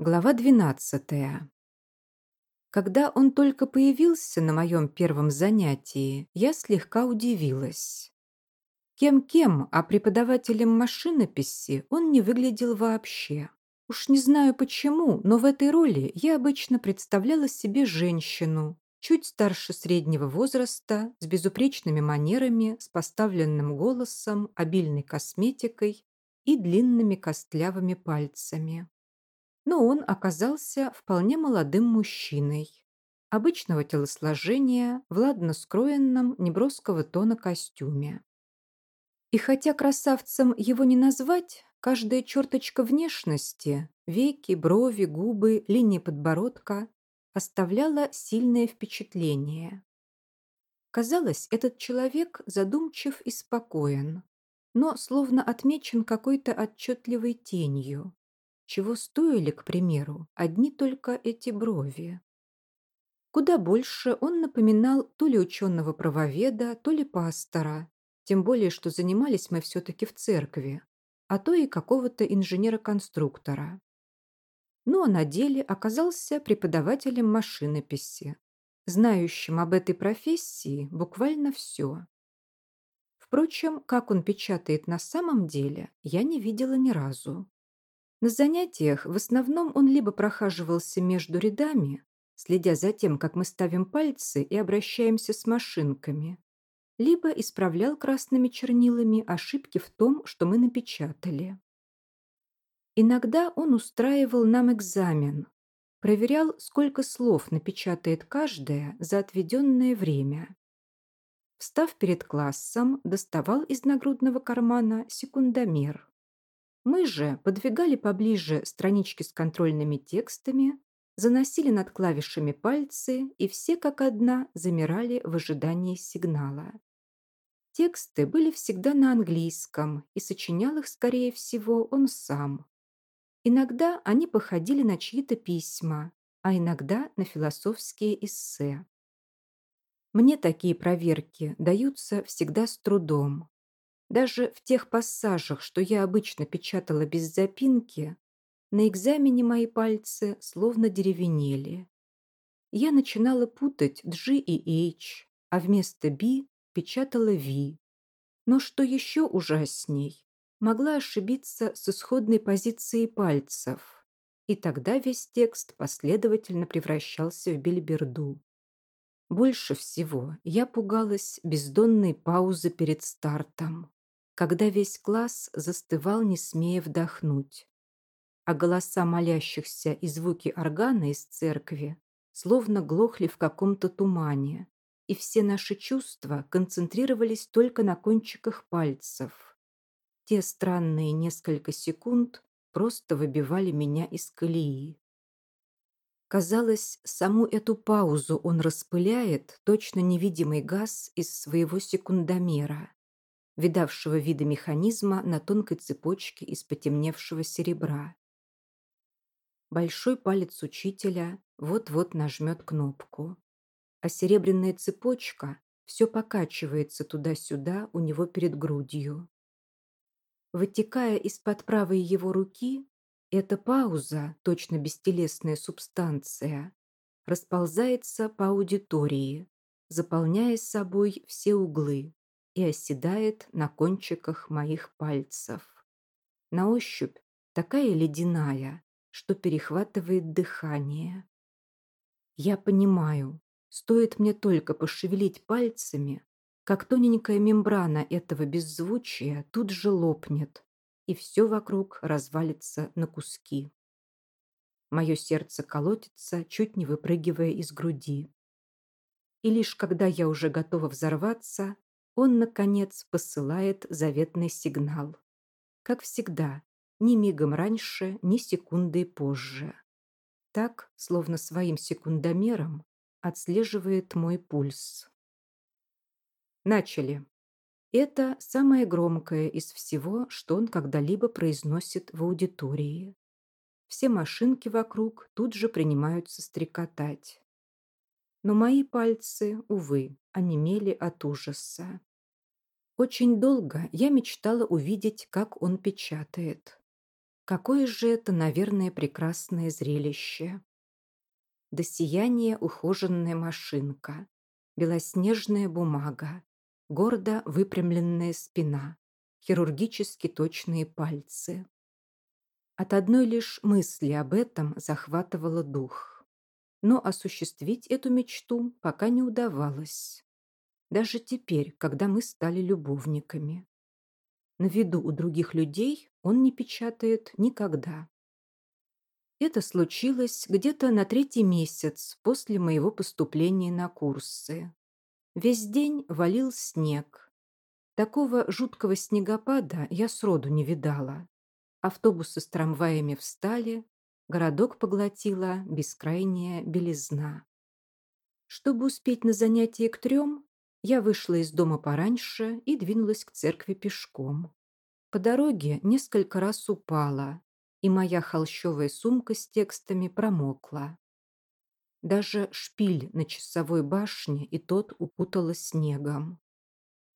Глава 12. Когда он только появился на моем первом занятии, я слегка удивилась. Кем-кем, а преподавателем машинописи он не выглядел вообще. Уж не знаю почему, но в этой роли я обычно представляла себе женщину, чуть старше среднего возраста, с безупречными манерами, с поставленным голосом, обильной косметикой и длинными костлявыми пальцами но он оказался вполне молодым мужчиной. Обычного телосложения, в ладно скроенном, неброского тона костюме. И хотя красавцем его не назвать, каждая черточка внешности, веки, брови, губы, линия подбородка оставляла сильное впечатление. Казалось, этот человек задумчив и спокоен, но словно отмечен какой-то отчетливой тенью, чего стоили, к примеру, одни только эти брови. Куда больше он напоминал то ли ученого-правоведа, то ли пастора, тем более, что занимались мы все-таки в церкви, а то и какого-то инженера-конструктора. Ну а на деле оказался преподавателем машинописи, знающим об этой профессии буквально все. Впрочем, как он печатает на самом деле, я не видела ни разу. На занятиях в основном он либо прохаживался между рядами, следя за тем, как мы ставим пальцы и обращаемся с машинками, либо исправлял красными чернилами ошибки в том, что мы напечатали. Иногда он устраивал нам экзамен, проверял, сколько слов напечатает каждая за отведенное время. Встав перед классом, доставал из нагрудного кармана секундомер. Мы же подвигали поближе странички с контрольными текстами, заносили над клавишами пальцы и все как одна замирали в ожидании сигнала. Тексты были всегда на английском, и сочинял их, скорее всего, он сам. Иногда они походили на чьи-то письма, а иногда на философские эссе. Мне такие проверки даются всегда с трудом. Даже в тех пассажах, что я обычно печатала без запинки, на экзамене мои пальцы словно деревенели. Я начинала путать G и H, а вместо B печатала V. Но что еще ужасней, могла ошибиться с исходной позицией пальцев, и тогда весь текст последовательно превращался в бельберду. Больше всего я пугалась бездонной паузы перед стартом когда весь класс застывал, не смея вдохнуть. А голоса молящихся и звуки органа из церкви словно глохли в каком-то тумане, и все наши чувства концентрировались только на кончиках пальцев. Те странные несколько секунд просто выбивали меня из колеи. Казалось, саму эту паузу он распыляет точно невидимый газ из своего секундомера видавшего виды механизма на тонкой цепочке из потемневшего серебра. Большой палец учителя вот-вот нажмет кнопку, а серебряная цепочка все покачивается туда-сюда у него перед грудью. Вытекая из-под правой его руки, эта пауза, точно бестелесная субстанция, расползается по аудитории, заполняя собой все углы и оседает на кончиках моих пальцев. На ощупь такая ледяная, что перехватывает дыхание. Я понимаю, стоит мне только пошевелить пальцами, как тоненькая мембрана этого беззвучия тут же лопнет, и все вокруг развалится на куски. Мое сердце колотится, чуть не выпрыгивая из груди. И лишь когда я уже готова взорваться, он, наконец, посылает заветный сигнал. Как всегда, ни мигом раньше, ни секундой позже. Так, словно своим секундомером, отслеживает мой пульс. Начали. Это самое громкое из всего, что он когда-либо произносит в аудитории. Все машинки вокруг тут же принимаются стрекотать. Но мои пальцы, увы, онемели от ужаса. Очень долго я мечтала увидеть, как он печатает. Какое же это, наверное, прекрасное зрелище. До сияния ухоженная машинка, белоснежная бумага, гордо выпрямленная спина, хирургически точные пальцы. От одной лишь мысли об этом захватывало дух. Но осуществить эту мечту пока не удавалось. Даже теперь, когда мы стали любовниками. На виду у других людей он не печатает никогда. Это случилось где-то на третий месяц после моего поступления на курсы. Весь день валил снег. Такого жуткого снегопада я сроду не видала. Автобусы с трамваями встали, городок поглотила бескрайняя белизна. Чтобы успеть на занятие к трем, я вышла из дома пораньше и двинулась к церкви пешком. По дороге несколько раз упала, и моя холщовая сумка с текстами промокла. Даже шпиль на часовой башне и тот упутала снегом.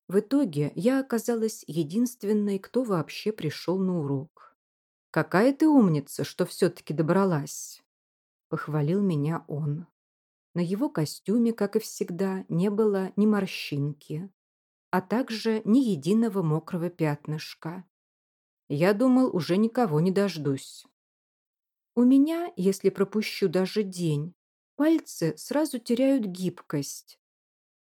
В итоге я оказалась единственной, кто вообще пришел на урок. «Какая ты умница, что все-таки добралась!» Похвалил меня он. На его костюме, как и всегда, не было ни морщинки, а также ни единого мокрого пятнышка. Я думал, уже никого не дождусь. У меня, если пропущу даже день, Пальцы сразу теряют гибкость,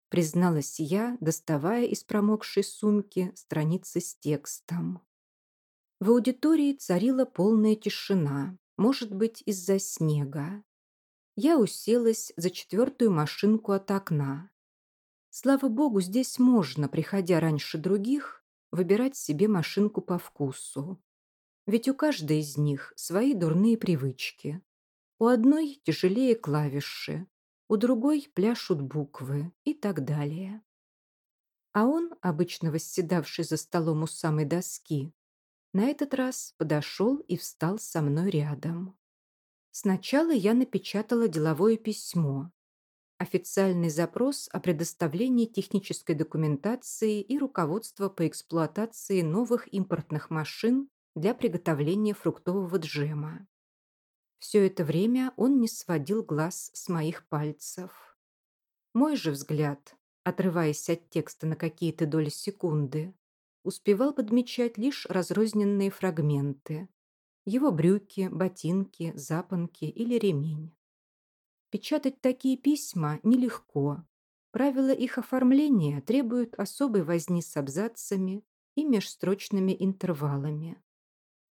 призналась я, доставая из промокшей сумки страницы с текстом. В аудитории царила полная тишина, может быть, из-за снега. Я уселась за четвертую машинку от окна. Слава богу, здесь можно, приходя раньше других, выбирать себе машинку по вкусу. Ведь у каждой из них свои дурные привычки. У одной тяжелее клавиши, у другой пляшут буквы и так далее. А он, обычно восседавший за столом у самой доски, на этот раз подошел и встал со мной рядом. Сначала я напечатала деловое письмо, официальный запрос о предоставлении технической документации и руководства по эксплуатации новых импортных машин для приготовления фруктового джема. Все это время он не сводил глаз с моих пальцев. Мой же взгляд, отрываясь от текста на какие-то доли секунды, успевал подмечать лишь разрозненные фрагменты. Его брюки, ботинки, запонки или ремень. Печатать такие письма нелегко. Правила их оформления требуют особой возни с абзацами и межстрочными интервалами.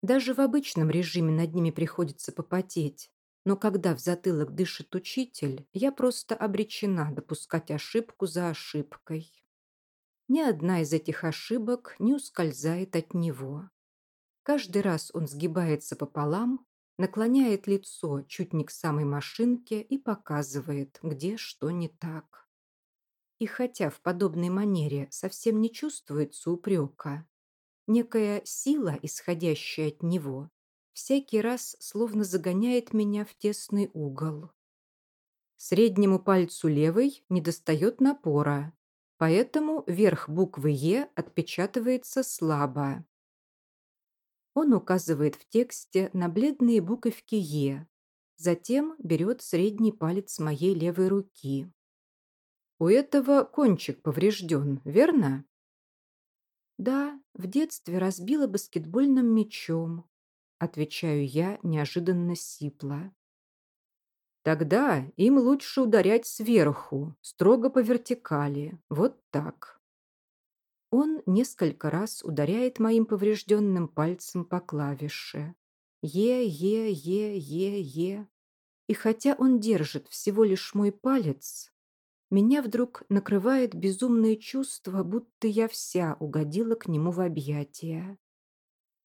Даже в обычном режиме над ними приходится попотеть. Но когда в затылок дышит учитель, я просто обречена допускать ошибку за ошибкой. Ни одна из этих ошибок не ускользает от него. Каждый раз он сгибается пополам, наклоняет лицо чуть не к самой машинке и показывает, где что не так. И хотя в подобной манере совсем не чувствуется упрека, Некая сила, исходящая от него, всякий раз словно загоняет меня в тесный угол. Среднему пальцу левой недостает напора, поэтому верх буквы «Е» отпечатывается слабо. Он указывает в тексте на бледные буковки «Е», затем берет средний палец моей левой руки. У этого кончик поврежден, верно? Да, в детстве разбила баскетбольным мячом. Отвечаю я неожиданно сипло. Тогда им лучше ударять сверху, строго по вертикали. Вот так. Он несколько раз ударяет моим поврежденным пальцем по клавише. Е, Е, Е, Е, Е. И хотя он держит всего лишь мой палец, меня вдруг накрывает безумное чувство, будто я вся угодила к нему в объятия.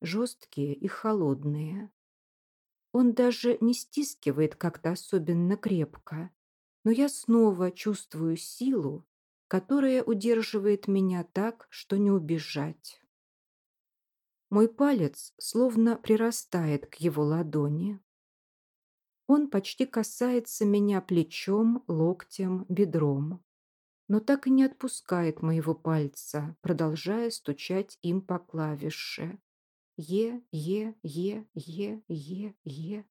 Жесткие и холодные. Он даже не стискивает как-то особенно крепко, но я снова чувствую силу, которая удерживает меня так, что не убежать. Мой палец словно прирастает к его ладони. Он почти касается меня плечом, локтем, бедром, но так и не отпускает моего пальца, продолжая стучать им по клавише. Е, Е, Е, Е, Е, Е.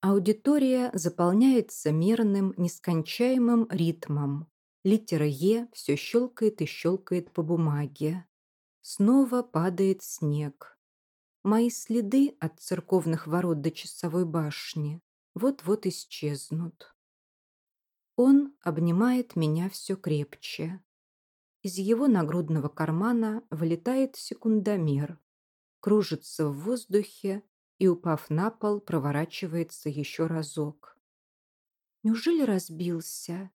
Аудитория заполняется мерным, нескончаемым ритмом. Литера Е все щелкает и щелкает по бумаге. Снова падает снег. Мои следы от церковных ворот до часовой башни вот-вот исчезнут. Он обнимает меня все крепче. Из его нагрудного кармана вылетает секундомер, кружится в воздухе и, упав на пол, проворачивается еще разок. Неужели разбился?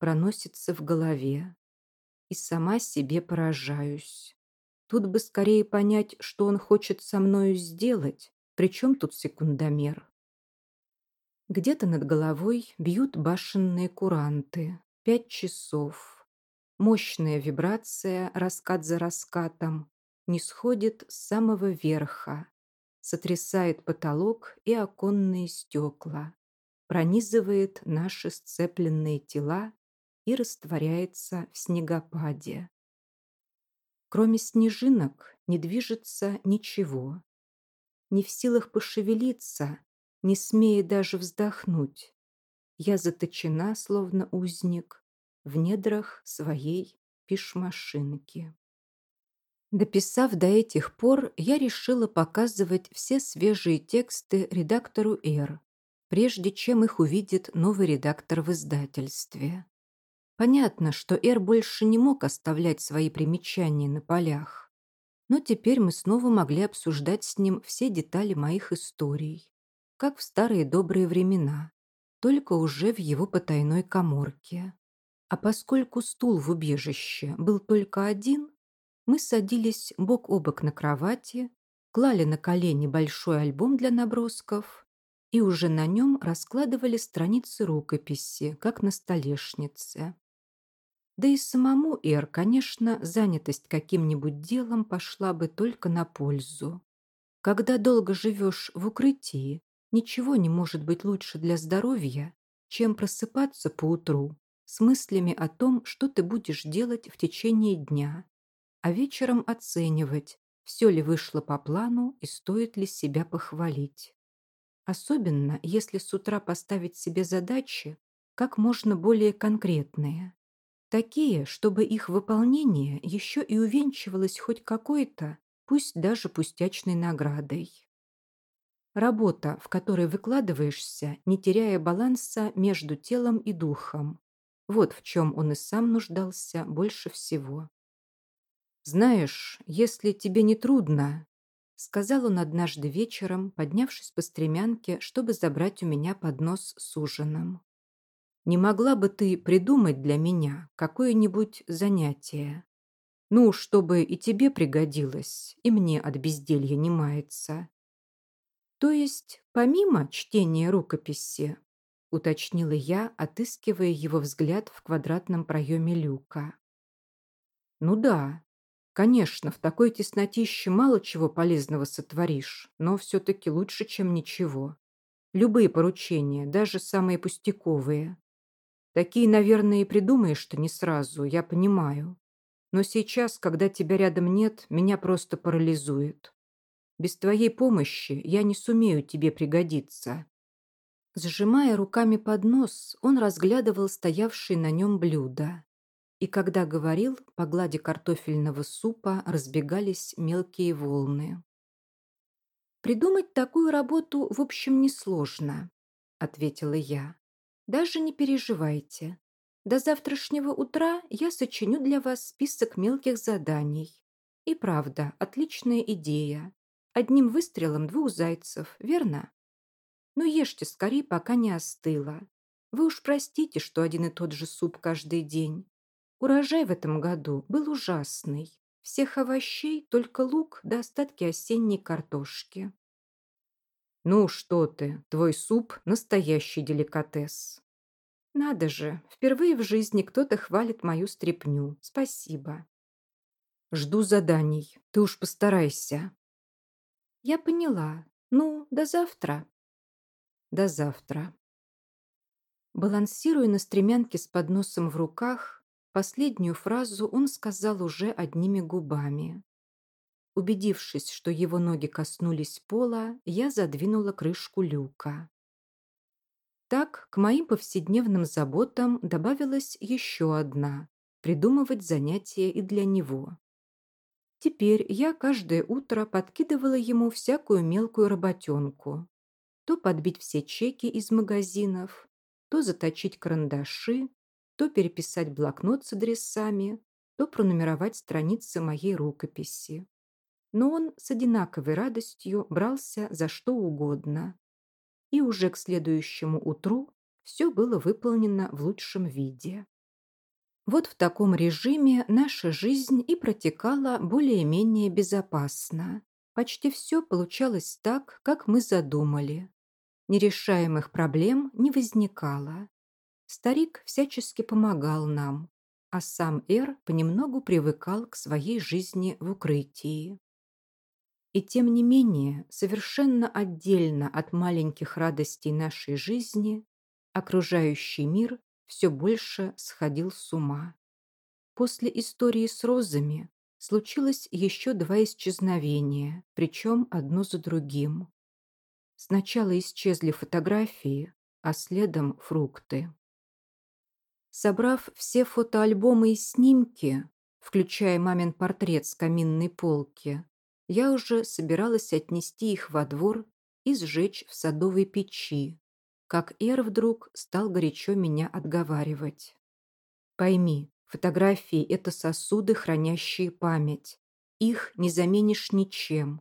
Проносится в голове. И сама себе поражаюсь. Тут бы скорее понять, что он хочет со мною сделать, причем тут секундомер. Где-то над головой бьют башенные куранты. Пять часов. Мощная вибрация, раскат за раскатом, не сходит с самого верха, сотрясает потолок и оконные стекла, пронизывает наши сцепленные тела и растворяется в снегопаде. Кроме снежинок не движется ничего. Не в силах пошевелиться, не смея даже вздохнуть. Я заточена, словно узник, в недрах своей пишмашинки. Дописав до этих пор, я решила показывать все свежие тексты редактору «Р», прежде чем их увидит новый редактор в издательстве. Понятно, что Эр больше не мог оставлять свои примечания на полях. Но теперь мы снова могли обсуждать с ним все детали моих историй, как в старые добрые времена, только уже в его потайной коморке. А поскольку стул в убежище был только один, мы садились бок о бок на кровати, клали на колени большой альбом для набросков и уже на нем раскладывали страницы рукописи, как на столешнице. Да и самому Эр, конечно, занятость каким-нибудь делом пошла бы только на пользу. Когда долго живешь в укрытии, ничего не может быть лучше для здоровья, чем просыпаться поутру с мыслями о том, что ты будешь делать в течение дня, а вечером оценивать, все ли вышло по плану и стоит ли себя похвалить. Особенно, если с утра поставить себе задачи как можно более конкретные. Такие, чтобы их выполнение еще и увенчивалось хоть какой-то, пусть даже пустячной наградой. Работа, в которой выкладываешься, не теряя баланса между телом и духом. Вот в чем он и сам нуждался больше всего. «Знаешь, если тебе не трудно», — сказал он однажды вечером, поднявшись по стремянке, чтобы забрать у меня поднос с ужином. Не могла бы ты придумать для меня какое-нибудь занятие? Ну, чтобы и тебе пригодилось, и мне от безделья не мается. То есть, помимо чтения рукописи, уточнила я, отыскивая его взгляд в квадратном проеме люка. Ну да, конечно, в такой теснотище мало чего полезного сотворишь, но все-таки лучше, чем ничего. Любые поручения, даже самые пустяковые, Такие, наверное, и придумаешь что не сразу, я понимаю. Но сейчас, когда тебя рядом нет, меня просто парализует. Без твоей помощи я не сумею тебе пригодиться». Сжимая руками поднос, он разглядывал стоявшие на нем блюда. И когда говорил, по глади картофельного супа разбегались мелкие волны. «Придумать такую работу, в общем, несложно», — ответила я. Даже не переживайте. До завтрашнего утра я сочиню для вас список мелких заданий. И правда, отличная идея. Одним выстрелом двух зайцев, верно? Но ешьте скорее, пока не остыло. Вы уж простите, что один и тот же суп каждый день. Урожай в этом году был ужасный. Всех овощей только лук да остатки осенней картошки. «Ну что ты, твой суп – настоящий деликатес». «Надо же, впервые в жизни кто-то хвалит мою стряпню. Спасибо». «Жду заданий. Ты уж постарайся». «Я поняла. Ну, до завтра». «До завтра». Балансируя на стремянке с подносом в руках, последнюю фразу он сказал уже одними губами. Убедившись, что его ноги коснулись пола, я задвинула крышку люка. Так к моим повседневным заботам добавилась еще одна – придумывать занятия и для него. Теперь я каждое утро подкидывала ему всякую мелкую работенку. То подбить все чеки из магазинов, то заточить карандаши, то переписать блокнот с адресами, то пронумеровать страницы моей рукописи. Но он с одинаковой радостью брался за что угодно. И уже к следующему утру все было выполнено в лучшем виде. Вот в таком режиме наша жизнь и протекала более-менее безопасно. Почти все получалось так, как мы задумали. Нерешаемых проблем не возникало. Старик всячески помогал нам, а сам Эр понемногу привыкал к своей жизни в укрытии. И тем не менее, совершенно отдельно от маленьких радостей нашей жизни, окружающий мир все больше сходил с ума. После истории с розами случилось еще два исчезновения, причем одно за другим. Сначала исчезли фотографии, а следом фрукты. Собрав все фотоальбомы и снимки, включая мамин портрет с каминной полки, я уже собиралась отнести их во двор и сжечь в садовой печи, как Эр вдруг стал горячо меня отговаривать. «Пойми, фотографии – это сосуды, хранящие память. Их не заменишь ничем.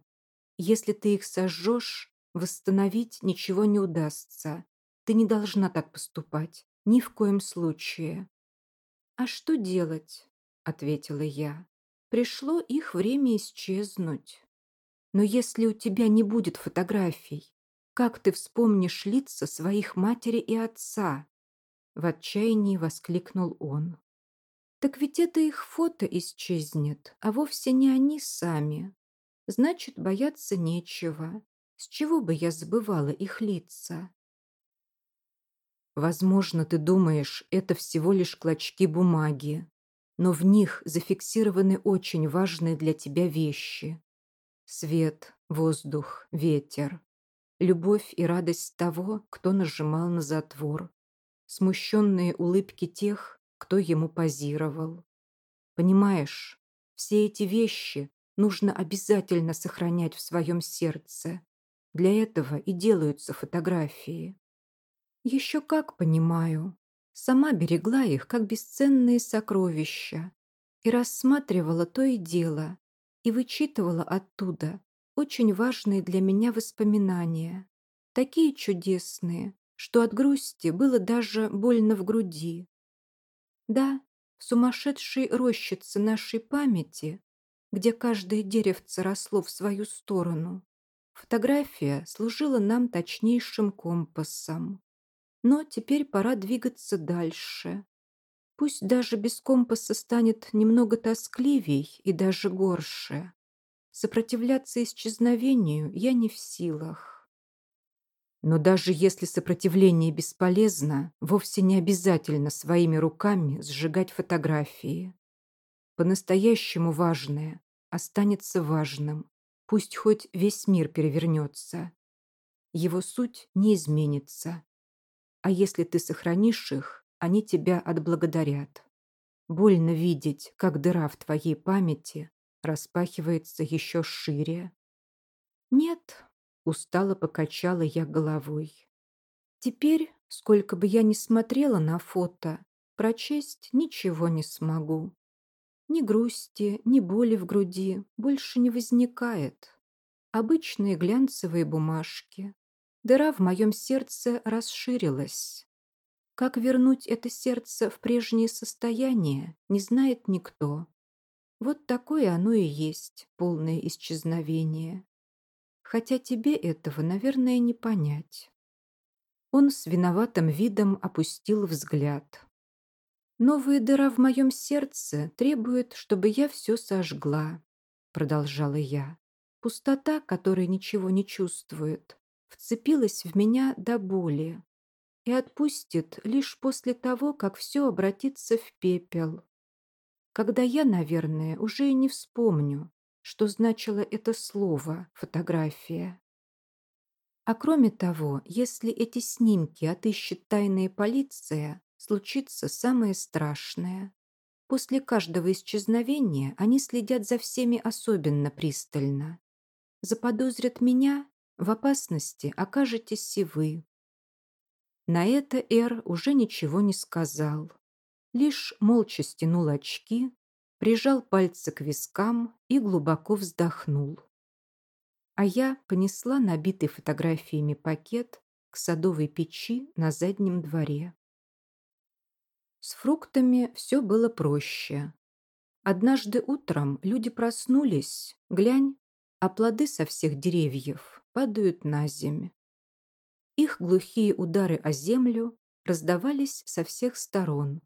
Если ты их сожжешь, восстановить ничего не удастся. Ты не должна так поступать. Ни в коем случае». «А что делать?» – ответила я. «Пришло их время исчезнуть. Но если у тебя не будет фотографий, как ты вспомнишь лица своих матери и отца?» В отчаянии воскликнул он. «Так ведь это их фото исчезнет, а вовсе не они сами. Значит, бояться нечего. С чего бы я забывала их лица?» Возможно, ты думаешь, это всего лишь клочки бумаги, но в них зафиксированы очень важные для тебя вещи. Свет, воздух, ветер любовь и радость того, кто нажимал на затвор, смущенные улыбки тех, кто ему позировал. Понимаешь, все эти вещи нужно обязательно сохранять в своем сердце. Для этого и делаются фотографии. Еще как понимаю. Сама берегла их, как бесценные сокровища, и рассматривала то и дело, и вычитывала оттуда, очень важные для меня воспоминания. Такие чудесные, что от грусти было даже больно в груди. Да, в сумасшедшей рощице нашей памяти, где каждое деревце росло в свою сторону, фотография служила нам точнейшим компасом. Но теперь пора двигаться дальше. Пусть даже без компаса станет немного тоскливей и даже горше. Сопротивляться исчезновению я не в силах. Но даже если сопротивление бесполезно, вовсе не обязательно своими руками сжигать фотографии. По-настоящему важное останется важным, пусть хоть весь мир перевернется. Его суть не изменится. А если ты сохранишь их, они тебя отблагодарят. Больно видеть, как дыра в твоей памяти распахивается еще шире. «Нет», — устало покачала я головой. «Теперь, сколько бы я ни смотрела на фото, прочесть ничего не смогу. Ни грусти, ни боли в груди больше не возникает. Обычные глянцевые бумажки. Дыра в моем сердце расширилась. Как вернуть это сердце в прежнее состояние, не знает никто. Вот такое оно и есть, полное исчезновение. Хотя тебе этого, наверное, не понять. Он с виноватым видом опустил взгляд. «Новая дыра в моем сердце требует, чтобы я все сожгла», продолжала я. Пустота, которая ничего не чувствует, вцепилась в меня до боли и отпустит лишь после того, как все обратится в пепел когда я, наверное, уже и не вспомню, что значило это слово «фотография». А кроме того, если эти снимки отыщет тайная полиция, случится самое страшное. После каждого исчезновения они следят за всеми особенно пристально. Заподозрят меня, в опасности окажетесь и вы. На это Эр уже ничего не сказал. Лишь молча стянул очки, прижал пальцы к вискам и глубоко вздохнул. А я понесла набитый фотографиями пакет к садовой печи на заднем дворе. С фруктами все было проще. Однажды утром люди проснулись, глянь, а плоды со всех деревьев падают на земь. Их глухие удары о землю раздавались со всех сторон,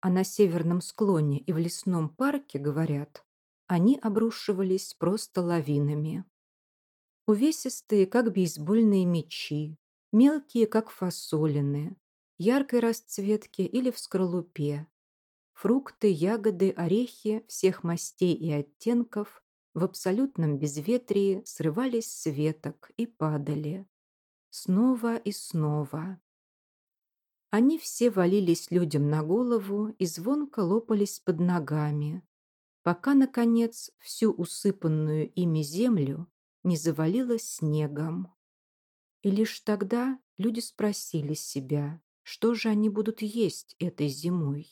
а на северном склоне и в лесном парке, говорят, они обрушивались просто лавинами. Увесистые, как бейсбольные мячи, мелкие, как фасолины, яркой расцветки или в скорлупе. Фрукты, ягоды, орехи всех мастей и оттенков в абсолютном безветрии срывались с веток и падали. Снова и снова. Они все валились людям на голову и звонко лопались под ногами, пока, наконец, всю усыпанную ими землю не завалило снегом. И лишь тогда люди спросили себя, что же они будут есть этой зимой.